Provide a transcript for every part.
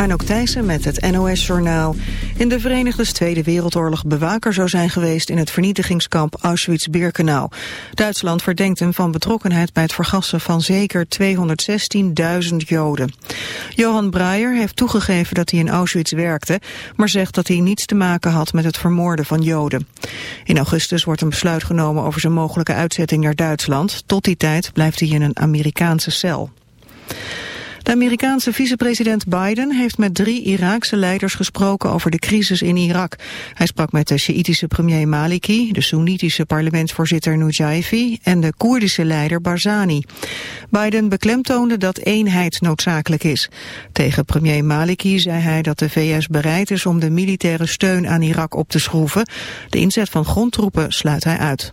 Anouk Thijssen met het NOS-journaal. In de Verenigde Tweede Wereldoorlog bewaker zou zijn geweest... in het vernietigingskamp Auschwitz-Birkenau. Duitsland verdenkt hem van betrokkenheid bij het vergassen... van zeker 216.000 Joden. Johan Breyer heeft toegegeven dat hij in Auschwitz werkte... maar zegt dat hij niets te maken had met het vermoorden van Joden. In augustus wordt een besluit genomen over zijn mogelijke uitzetting naar Duitsland. Tot die tijd blijft hij in een Amerikaanse cel. De Amerikaanse vicepresident Biden heeft met drie Iraakse leiders gesproken over de crisis in Irak. Hij sprak met de Sjiitische premier Maliki, de Soenitische parlementsvoorzitter Nujaifi en de Koerdische leider Barzani. Biden beklemtoonde dat eenheid noodzakelijk is. Tegen premier Maliki zei hij dat de VS bereid is om de militaire steun aan Irak op te schroeven. De inzet van grondtroepen sluit hij uit.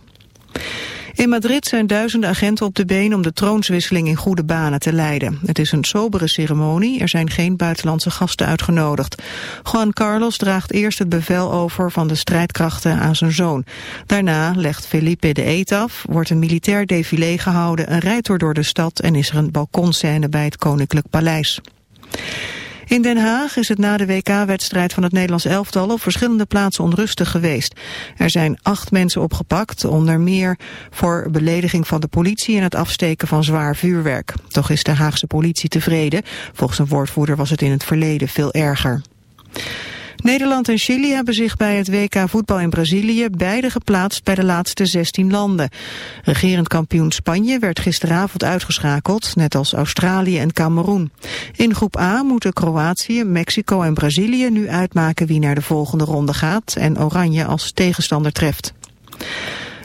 In Madrid zijn duizenden agenten op de been om de troonswisseling in goede banen te leiden. Het is een sobere ceremonie, er zijn geen buitenlandse gasten uitgenodigd. Juan Carlos draagt eerst het bevel over van de strijdkrachten aan zijn zoon. Daarna legt Felipe de eet af, wordt een militair défilé gehouden, een rijtour door de stad en is er een balkonscène bij het Koninklijk Paleis. In Den Haag is het na de WK-wedstrijd van het Nederlands elftal op verschillende plaatsen onrustig geweest. Er zijn acht mensen opgepakt, onder meer voor belediging van de politie en het afsteken van zwaar vuurwerk. Toch is de Haagse politie tevreden. Volgens een woordvoerder was het in het verleden veel erger. Nederland en Chili hebben zich bij het WK voetbal in Brazilië beide geplaatst bij de laatste 16 landen. Regerend kampioen Spanje werd gisteravond uitgeschakeld, net als Australië en Cameroen. In groep A moeten Kroatië, Mexico en Brazilië nu uitmaken wie naar de volgende ronde gaat en Oranje als tegenstander treft.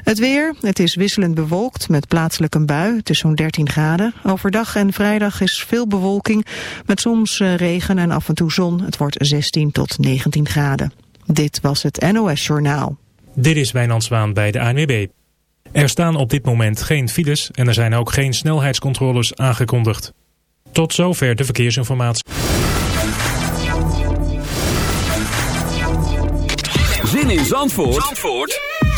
Het weer, het is wisselend bewolkt met plaatselijk een bui. Het is zo'n 13 graden. Overdag en vrijdag is veel bewolking met soms eh, regen en af en toe zon. Het wordt 16 tot 19 graden. Dit was het NOS Journaal. Dit is Wijnand Zwaan bij de ANWB. Er staan op dit moment geen files en er zijn ook geen snelheidscontroles aangekondigd. Tot zover de verkeersinformatie. Zin in Zandvoort, Zandvoort?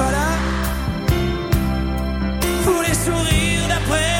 pas là. Pour les sourires d'après.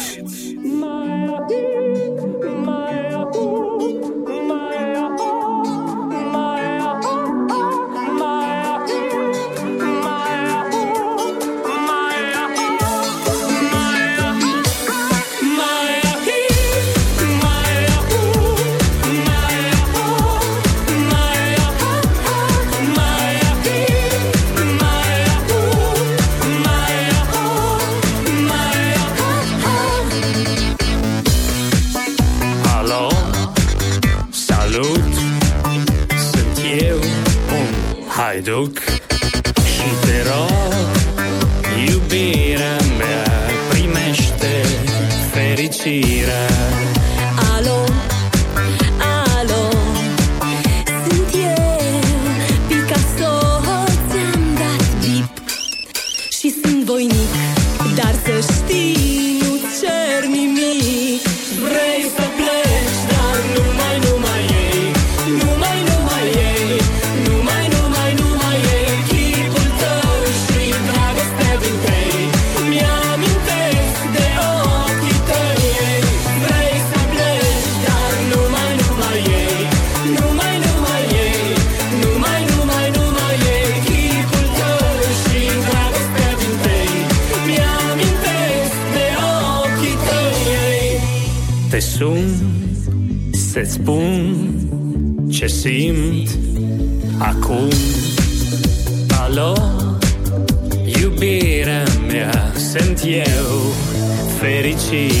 see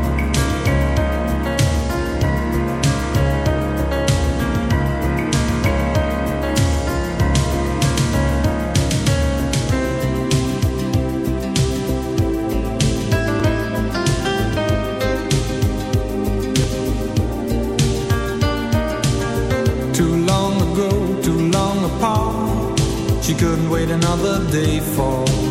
another day falls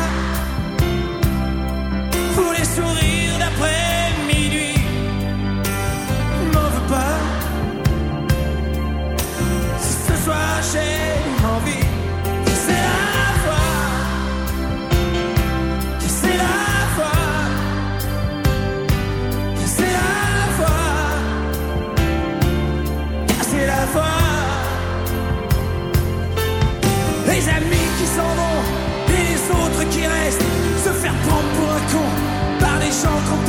les sourires d'après minuit.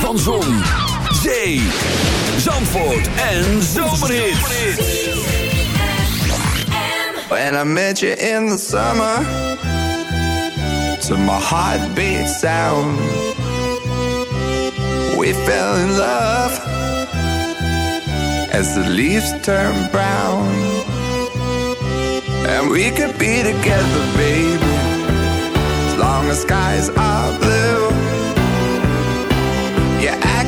Van Zon, Zee, Zandvoort en Zomerhits. When I met you in the summer, to my heartbeat sound, we fell in love as the leaves turn brown. And we could be together, baby, as long as skies are blue.